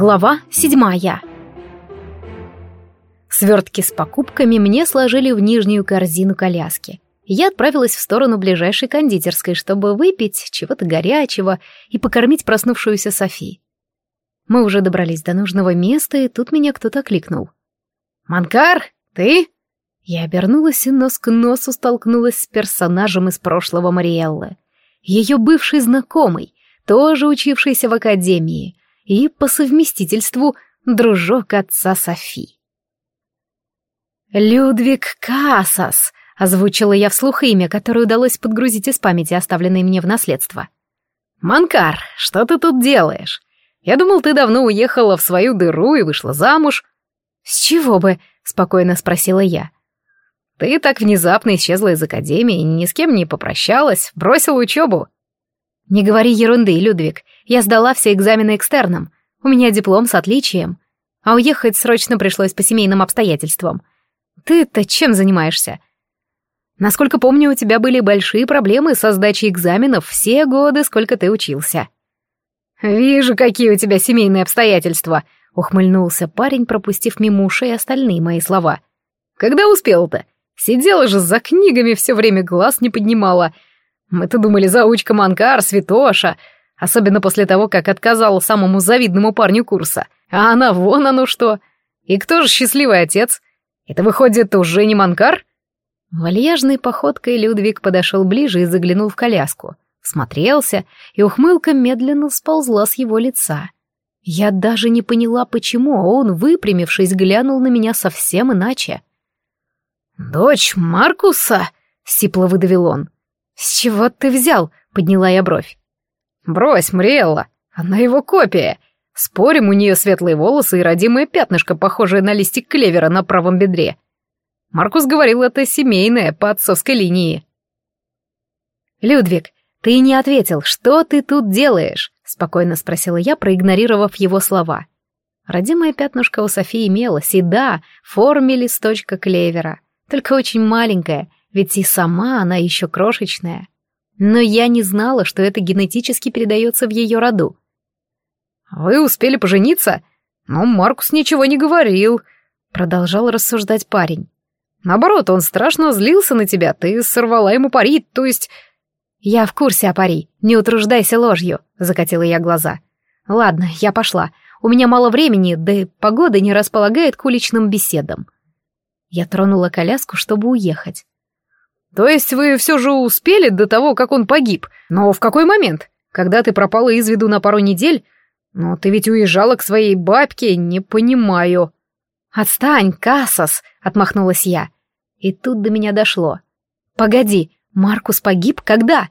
Глава седьмая. Свертки с покупками мне сложили в нижнюю корзину коляски. Я отправилась в сторону ближайшей кондитерской, чтобы выпить чего-то горячего и покормить проснувшуюся Софи. Мы уже добрались до нужного места, и тут меня кто-то кликнул. «Манкар, ты?» Я обернулась и нос к носу столкнулась с персонажем из прошлого Мариэллы. Ее бывший знакомый, тоже учившийся в академии, и по совместительству дружок отца Софи. «Людвиг Кассас», — озвучила я вслух имя, которое удалось подгрузить из памяти, оставленной мне в наследство. «Манкар, что ты тут делаешь? Я думал, ты давно уехала в свою дыру и вышла замуж». «С чего бы?» — спокойно спросила я. «Ты так внезапно исчезла из академии, ни с кем не попрощалась, бросила учебу». «Не говори ерунды, Людвиг. Я сдала все экзамены экстерном. У меня диплом с отличием. А уехать срочно пришлось по семейным обстоятельствам. Ты-то чем занимаешься?» «Насколько помню, у тебя были большие проблемы со сдачей экзаменов все годы, сколько ты учился». «Вижу, какие у тебя семейные обстоятельства», — ухмыльнулся парень, пропустив мимо ушей остальные мои слова. «Когда успел-то? Сидела же за книгами все время, глаз не поднимала. Мы-то думали, заучка Манкар, святоша, особенно после того, как отказал самому завидному парню курса. А она вон оно что. И кто же счастливый отец? Это выходит уже не Манкар? Вальяжной походкой Людвиг подошел ближе и заглянул в коляску. Смотрелся, и ухмылка медленно сползла с его лица. Я даже не поняла, почему он, выпрямившись, глянул на меня совсем иначе. «Дочь Маркуса?» — сипло выдавил он. «С чего ты взял?» — подняла я бровь. «Брось, Мриэлла, она его копия. Спорим, у нее светлые волосы и родимое пятнышко, похожее на листик клевера на правом бедре. Маркус говорил, это семейное, по отцовской линии». «Людвиг, ты не ответил, что ты тут делаешь?» — спокойно спросила я, проигнорировав его слова. Родимое пятнышко у Софии имелось, и да, в форме листочка клевера, только очень маленькое — ведь и сама она еще крошечная. Но я не знала, что это генетически передается в ее роду. «Вы успели пожениться? Но Маркус ничего не говорил», — продолжал рассуждать парень. «Наоборот, он страшно злился на тебя, ты сорвала ему пари, то есть...» «Я в курсе о пари, не утруждайся ложью», — закатила я глаза. «Ладно, я пошла. У меня мало времени, да и погода не располагает к уличным беседам». Я тронула коляску, чтобы уехать. То есть вы все же успели до того, как он погиб? Но в какой момент? Когда ты пропала из виду на пару недель? Но ты ведь уезжала к своей бабке, не понимаю. Отстань, Кассас, отмахнулась я. И тут до меня дошло. Погоди, Маркус погиб когда?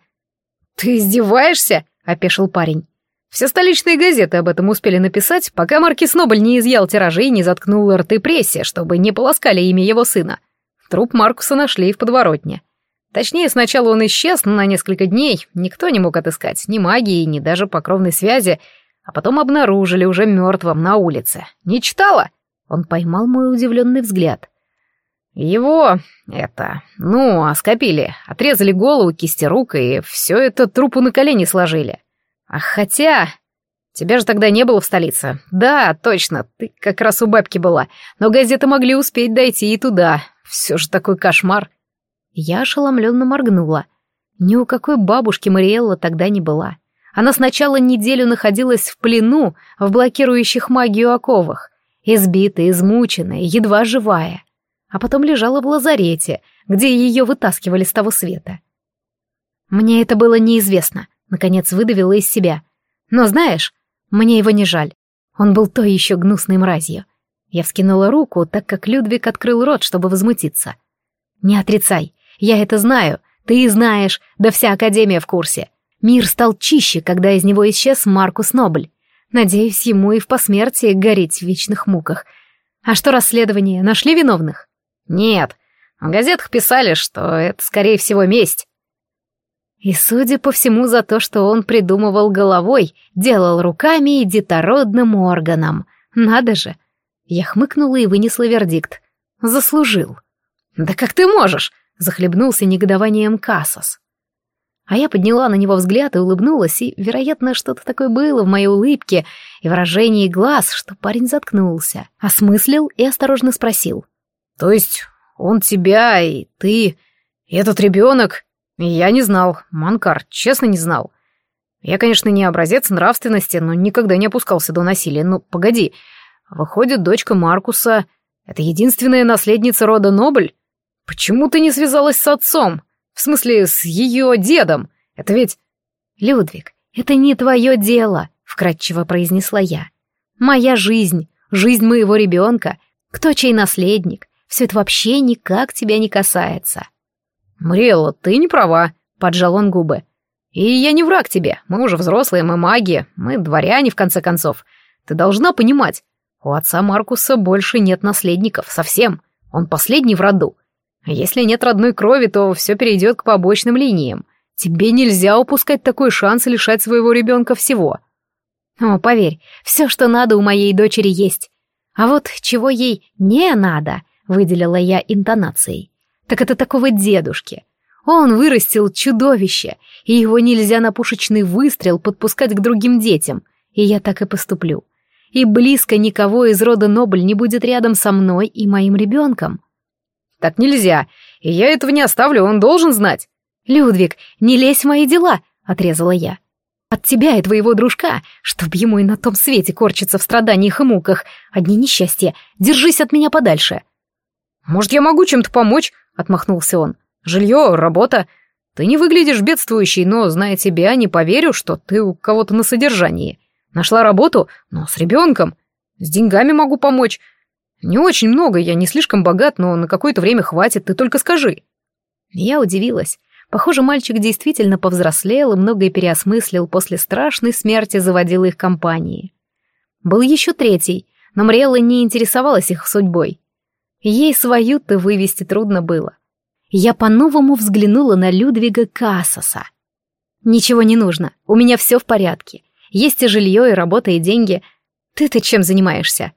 Ты издеваешься? опешил парень. Все столичные газеты об этом успели написать, пока Маркис Нобль не изъял тиражи и не заткнул рты прессе, чтобы не полоскали имя его сына. Труп Маркуса нашли в подворотне. Точнее, сначала он исчез на несколько дней, никто не мог отыскать ни магии, ни даже покровной связи, а потом обнаружили уже мертвым на улице. Не читала? Он поймал мой удивленный взгляд. Его, это, ну, оскопили, отрезали голову, кисти рук, и все это трупу на колени сложили. А хотя... Тебя же тогда не было в столице. Да, точно, ты как раз у бабки была, но газеты могли успеть дойти и туда. Все же такой кошмар. Я ошеломленно моргнула. Ни у какой бабушки Мариэлла тогда не была. Она сначала неделю находилась в плену, в блокирующих магию оковах, избитая, измученная, едва живая. А потом лежала в лазарете, где ее вытаскивали с того света. Мне это было неизвестно, наконец выдавила из себя. Но знаешь, мне его не жаль. Он был той еще гнусной мразью. Я вскинула руку, так как Людвиг открыл рот, чтобы возмутиться. «Не отрицай, я это знаю, ты знаешь, да вся Академия в курсе. Мир стал чище, когда из него исчез Маркус Нобль. Надеюсь, ему и в посмертии гореть в вечных муках. А что расследование? Нашли виновных? Нет. В газетах писали, что это, скорее всего, месть. И, судя по всему, за то, что он придумывал головой, делал руками и детородным органом. Надо же. Я хмыкнула и вынесла вердикт. Заслужил. «Да как ты можешь? Захлебнулся негодованием Кассас. А я подняла на него взгляд и улыбнулась, и, вероятно, что-то такое было в моей улыбке и выражении глаз, что парень заткнулся, осмыслил и осторожно спросил. «То есть он тебя и ты, и этот ребенок? Я не знал, Манкар, честно не знал. Я, конечно, не образец нравственности, но никогда не опускался до насилия. Ну, погоди, выходит, дочка Маркуса — это единственная наследница рода Нобль? Почему ты не связалась с отцом?» В смысле, с ее дедом. Это ведь... Людвиг, это не твое дело, вкратчиво произнесла я. Моя жизнь, жизнь моего ребенка, кто чей наследник, все это вообще никак тебя не касается. Мрелла, ты не права, поджал он губы. И я не враг тебе, мы уже взрослые, мы маги, мы дворяне, в конце концов. Ты должна понимать, у отца Маркуса больше нет наследников, совсем. Он последний в роду. Если нет родной крови, то все перейдет к побочным линиям. Тебе нельзя упускать такой шанс лишать своего ребенка всего. О, поверь, все, что надо, у моей дочери есть. А вот чего ей не надо, выделила я интонацией, так это такого дедушки. Он вырастил чудовище, и его нельзя на пушечный выстрел подпускать к другим детям, и я так и поступлю. И близко никого из рода Нобль не будет рядом со мной и моим ребенком. Так нельзя, и я этого не оставлю, он должен знать. Людвиг, не лезь в мои дела, отрезала я. От тебя и твоего дружка, чтоб ему и на том свете корчиться в страданиях и муках, одни несчастья, держись от меня подальше. Может, я могу чем-то помочь? Отмахнулся он. Жилье, работа. Ты не выглядишь бедствующей, но, зная тебя, не поверю, что ты у кого-то на содержании. Нашла работу, но с ребенком. С деньгами могу помочь. «Не очень много, я не слишком богат, но на какое-то время хватит, ты только скажи». Я удивилась. Похоже, мальчик действительно повзрослел и многое переосмыслил после страшной смерти заводил их компании. Был еще третий, но Мриэлла не интересовалась их судьбой. Ей свою-то вывести трудно было. Я по-новому взглянула на Людвига Кассаса. «Ничего не нужно, у меня все в порядке. Есть и жилье, и работа, и деньги. Ты-то чем занимаешься?»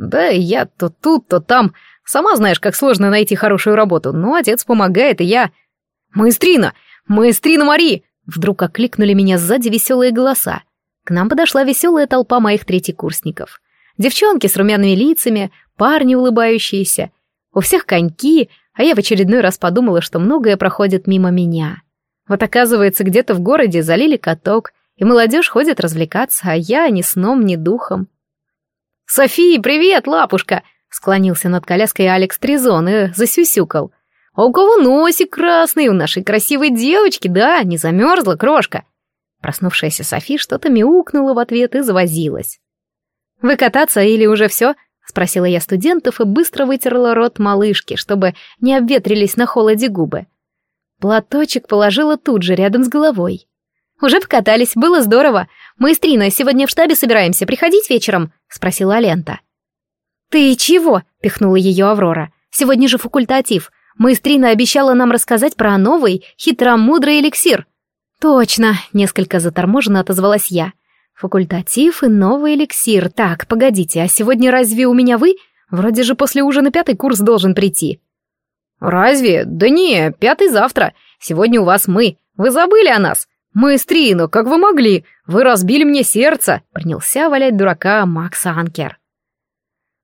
Да, я то тут, то там. Сама знаешь, как сложно найти хорошую работу, но отец помогает, и я... «Маэстрина! Маэстрина Мари!» Вдруг окликнули меня сзади веселые голоса. К нам подошла веселая толпа моих третьекурсников. Девчонки с румяными лицами, парни улыбающиеся. У всех коньки, а я в очередной раз подумала, что многое проходит мимо меня. Вот оказывается, где-то в городе залили каток, и молодежь ходит развлекаться, а я ни сном, ни духом. «Софи, привет, лапушка!» — склонился над коляской Алекс Тризон и засюсюкал. «А у кого носик красный? У нашей красивой девочки, да? Не замерзла крошка?» Проснувшаяся Софи что-то мяукнула в ответ и завозилась. «Вы кататься или уже все?» — спросила я студентов и быстро вытерла рот малышки, чтобы не обветрились на холоде губы. Платочек положила тут же, рядом с головой. «Уже покатались, было здорово. Мы с Триной сегодня в штабе собираемся, приходить вечером?» — спросила Алента. «Ты чего?» — пихнула ее Аврора. «Сегодня же факультатив. Маэстрина обещала нам рассказать про новый, хитромудрый эликсир». «Точно!» — несколько заторможенно отозвалась я. «Факультатив и новый эликсир. Так, погодите, а сегодня разве у меня вы? Вроде же после ужина пятый курс должен прийти». «Разве? Да не, пятый завтра. Сегодня у вас мы. Вы забыли о нас?» «Маэстрино, как вы могли? Вы разбили мне сердце!» — принялся валять дурака Макс Анкер.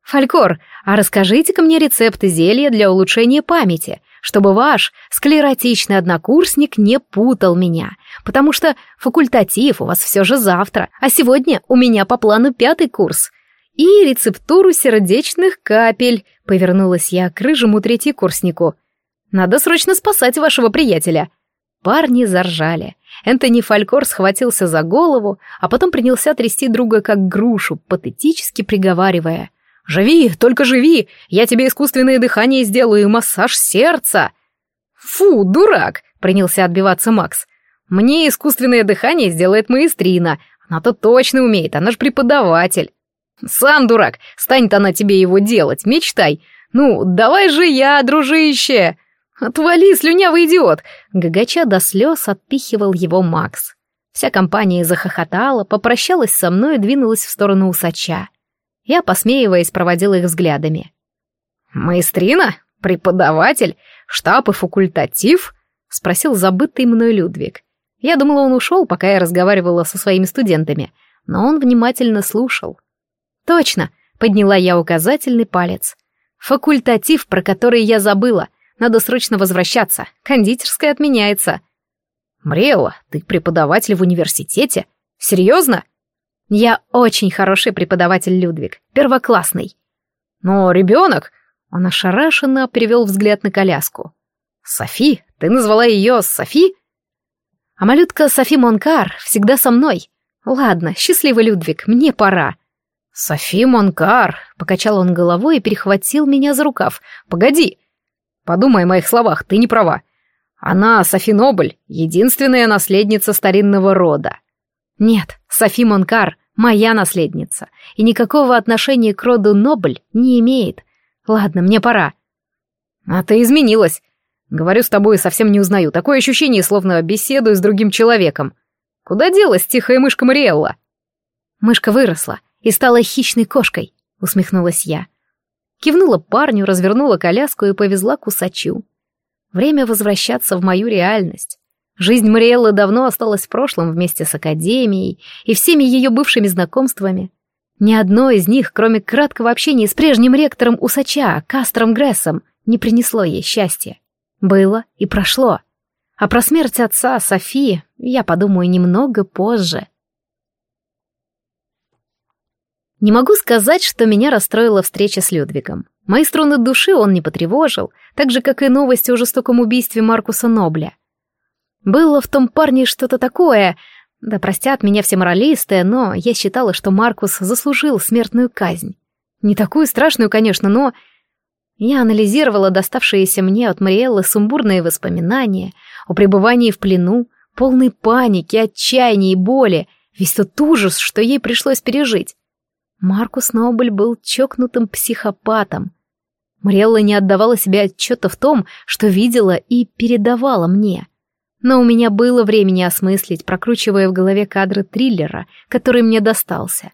«Фалькор, а расскажите-ка мне рецепты зелья для улучшения памяти, чтобы ваш склеротичный однокурсник не путал меня, потому что факультатив у вас все же завтра, а сегодня у меня по плану пятый курс. И рецептуру сердечных капель», — повернулась я к рыжему третьекурснику. «Надо срочно спасать вашего приятеля». Парни заржали. Энтони Фалькор схватился за голову, а потом принялся трясти друга как грушу, патетически приговаривая. «Живи, только живи! Я тебе искусственное дыхание сделаю и массаж сердца!» «Фу, дурак!» — принялся отбиваться Макс. «Мне искусственное дыхание сделает маэстрина. Она-то точно умеет, она же преподаватель». «Сам дурак, станет она тебе его делать, мечтай. Ну, давай же я, дружище!» «Отвали, слюнявый идиот!» Гагача до слез отпихивал его Макс. Вся компания захохотала, попрощалась со мной и двинулась в сторону усача. Я, посмеиваясь, проводила их взглядами. «Маэстрина? Преподаватель? Штаб и факультатив?» спросил забытый мной Людвиг. Я думала, он ушел, пока я разговаривала со своими студентами, но он внимательно слушал. «Точно!» — подняла я указательный палец. «Факультатив, про который я забыла. Надо срочно возвращаться. Кондитерская отменяется». «Мрелла, ты преподаватель в университете? Серьезно?» «Я очень хороший преподаватель, Людвиг. Первоклассный». «Но ребенок...» Он ошарашенно перевел взгляд на коляску. «Софи? Ты назвала ее Софи?» А малютка Софи Монкар всегда со мной. Ладно, счастливый Людвиг, мне пора. Софи Монкар, покачал он головой и перехватил меня за рукав. Погоди. Подумай о моих словах, ты не права. Она, Софи Нобль, единственная наследница старинного рода. Нет, Софи Монкар — моя наследница, и никакого отношения к роду Нобль не имеет. Ладно, мне пора. А ты изменилась. Говорю с тобой, совсем не узнаю. Такое ощущение, словно беседую с другим человеком. Куда делась тихая мышка Мариэлла? Мышка выросла и стала хищной кошкой, усмехнулась я. Кивнула парню, развернула коляску и повезла к усачу. Время возвращаться в мою реальность. Жизнь Мариэллы давно осталась в прошлом вместе с Академией и всеми ее бывшими знакомствами. Ни одно из них, кроме краткого общения с прежним ректором Усача, Кастром Грессом, не принесло ей счастья. Было и прошло. А про смерть отца Софии я подумаю немного позже. Не могу сказать, что меня расстроила встреча с Людвигом. Мои струны души он не потревожил, так же, как и новости о жестоком убийстве Маркуса Нобля. Было в том парне что-то такое, да простят меня все моралисты, но я считала, что Маркус заслужил смертную казнь. Не такую страшную, конечно, но я анализировала доставшиеся мне от Мариэллы сумбурные воспоминания о пребывании в плену, полной паники, отчаяния и боли, весь тот ужас, что ей пришлось пережить. Маркус Нобль был чокнутым психопатом. Мариэлла не отдавала себе отчета в том, что видела и передавала мне. Но у меня было времени осмыслить, прокручивая в голове кадры триллера, который мне достался.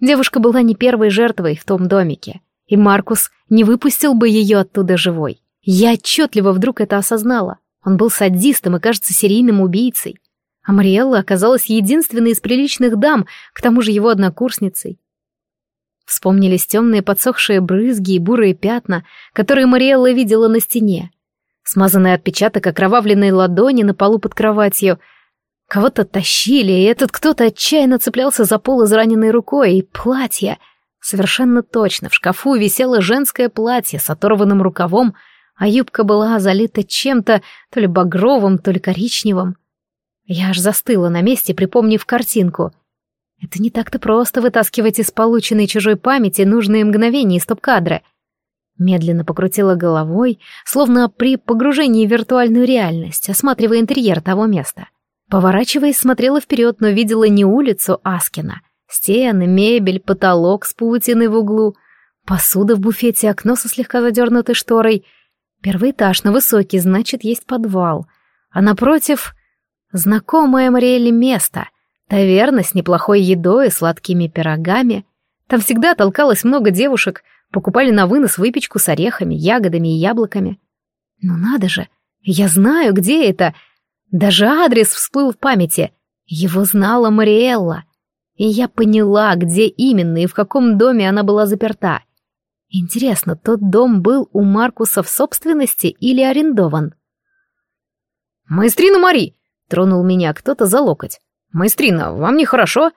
Девушка была не первой жертвой в том домике и Маркус не выпустил бы ее оттуда живой. Я отчетливо вдруг это осознала. Он был садистом и, кажется, серийным убийцей. А Мариэлла оказалась единственной из приличных дам, к тому же его однокурсницей. Вспомнились темные подсохшие брызги и бурые пятна, которые Мариэлла видела на стене. Смазанный отпечаток окровавленной ладони на полу под кроватью. Кого-то тащили, и этот кто-то отчаянно цеплялся за пол израненной рукой, и платье — Совершенно точно, в шкафу висело женское платье с оторванным рукавом, а юбка была залита чем-то то ли багровым, то ли коричневым. Я аж застыла на месте, припомнив картинку. Это не так-то просто вытаскивать из полученной чужой памяти нужные мгновения из стоп-кадра. Медленно покрутила головой, словно при погружении в виртуальную реальность, осматривая интерьер того места. Поворачиваясь, смотрела вперед, но видела не улицу Аскина — Стены, мебель, потолок с паутиной в углу, посуда в буфете, окно со слегка задернутой шторой. Первый этаж, но высокий, значит, есть подвал. А напротив — знакомое Мариэле место. Таверна с неплохой едой и сладкими пирогами. Там всегда толкалось много девушек, покупали на вынос выпечку с орехами, ягодами и яблоками. Ну надо же, я знаю, где это. Даже адрес всплыл в памяти. Его знала Мариэлла. И я поняла, где именно и в каком доме она была заперта. Интересно, тот дом был у Маркуса в собственности или арендован? «Маэстрина Мари!» — тронул меня кто-то за локоть. «Маэстрина, вам нехорошо?»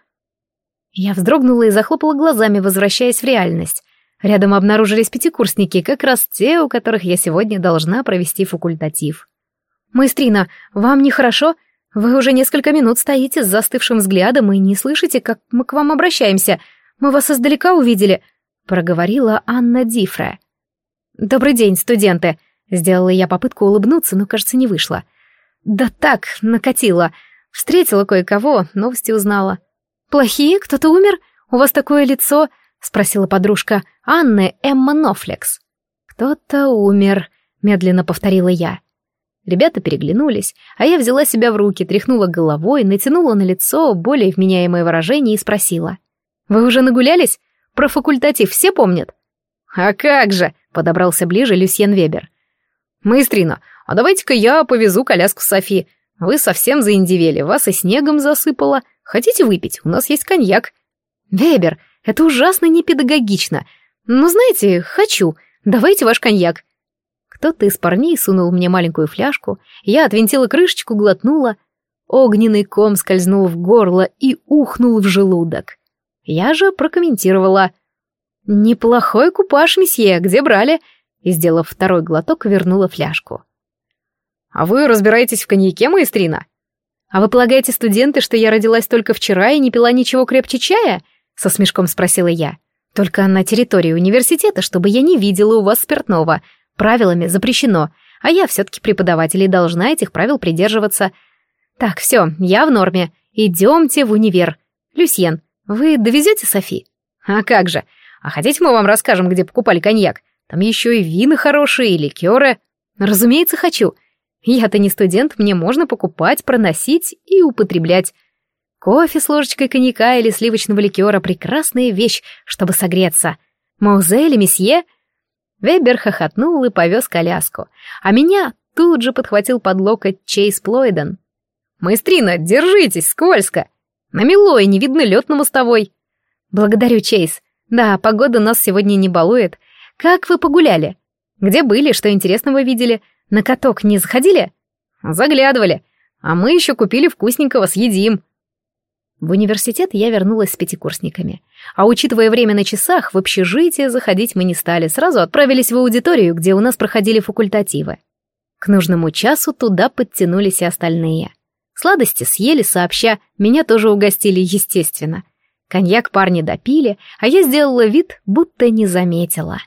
Я вздрогнула и захлопала глазами, возвращаясь в реальность. Рядом обнаружились пятикурсники, как раз те, у которых я сегодня должна провести факультатив. «Маэстрина, вам нехорошо?» Вы уже несколько минут стоите с застывшим взглядом и не слышите, как мы к вам обращаемся. Мы вас издалека увидели», — проговорила Анна Дифре. «Добрый день, студенты», — сделала я попытку улыбнуться, но, кажется, не вышло. «Да так, накатила. Встретила кое-кого, новости узнала». «Плохие? Кто-то умер? У вас такое лицо?» — спросила подружка Анны Эмма Нофлекс. «Кто-то умер», — медленно повторила я. Ребята переглянулись, а я взяла себя в руки, тряхнула головой, натянула на лицо более вменяемое выражение и спросила. «Вы уже нагулялись? Про факультатив все помнят?» «А как же!» — подобрался ближе Люсьен Вебер. «Маэстрина, А давайте-ка я повезу коляску Софи. Вы совсем заиндивели, вас и снегом засыпало. Хотите выпить? У нас есть коньяк. Вебер, это ужасно непедагогично. Но знаете, хочу. Давайте ваш коньяк. Кто-то из парней сунул мне маленькую фляжку, я отвинтила крышечку, глотнула. Огненный ком скользнул в горло и ухнул в желудок. Я же прокомментировала. «Неплохой купаж, месье, где брали?» И, сделав второй глоток, вернула фляжку. «А вы разбираетесь в коньяке, маэстрина?» «А вы полагаете, студенты, что я родилась только вчера и не пила ничего крепче чая?» Со смешком спросила я. «Только на территории университета, чтобы я не видела у вас спиртного. Правилами запрещено, а я все-таки преподаватель и должна этих правил придерживаться. Так, все, я в норме. Идемте в универ. Люсьен, вы довезете Софи?» «А как же? А хотите, мы вам расскажем, где покупали коньяк? Там еще и вина хорошие, и ликеры». «Разумеется, хочу. Я-то не студент, мне можно покупать, проносить и употреблять. Кофе с ложечкой коньяка или сливочного ликера — прекрасная вещь, чтобы согреться. Маузе или месье?» Вебер хохотнул и повез коляску, а меня тут же подхватил под локоть Чейз Плойден. «Маэстрина, держитесь, скользко! Намело и не видно лед на мостовой!» «Благодарю, Чейз. Да, погода нас сегодня не балует. Как вы погуляли? Где были, что интересного видели? На каток не заходили?» «Заглядывали. А мы еще купили вкусненького, съедим». В университет я вернулась с пятикурсниками. А учитывая время на часах, в общежитие заходить мы не стали, сразу отправились в аудиторию, где у нас проходили факультативы. К нужному часу туда подтянулись и остальные. Сладости съели сообща, меня тоже угостили, естественно. Коньяк парни допили, а я сделала вид, будто не заметила.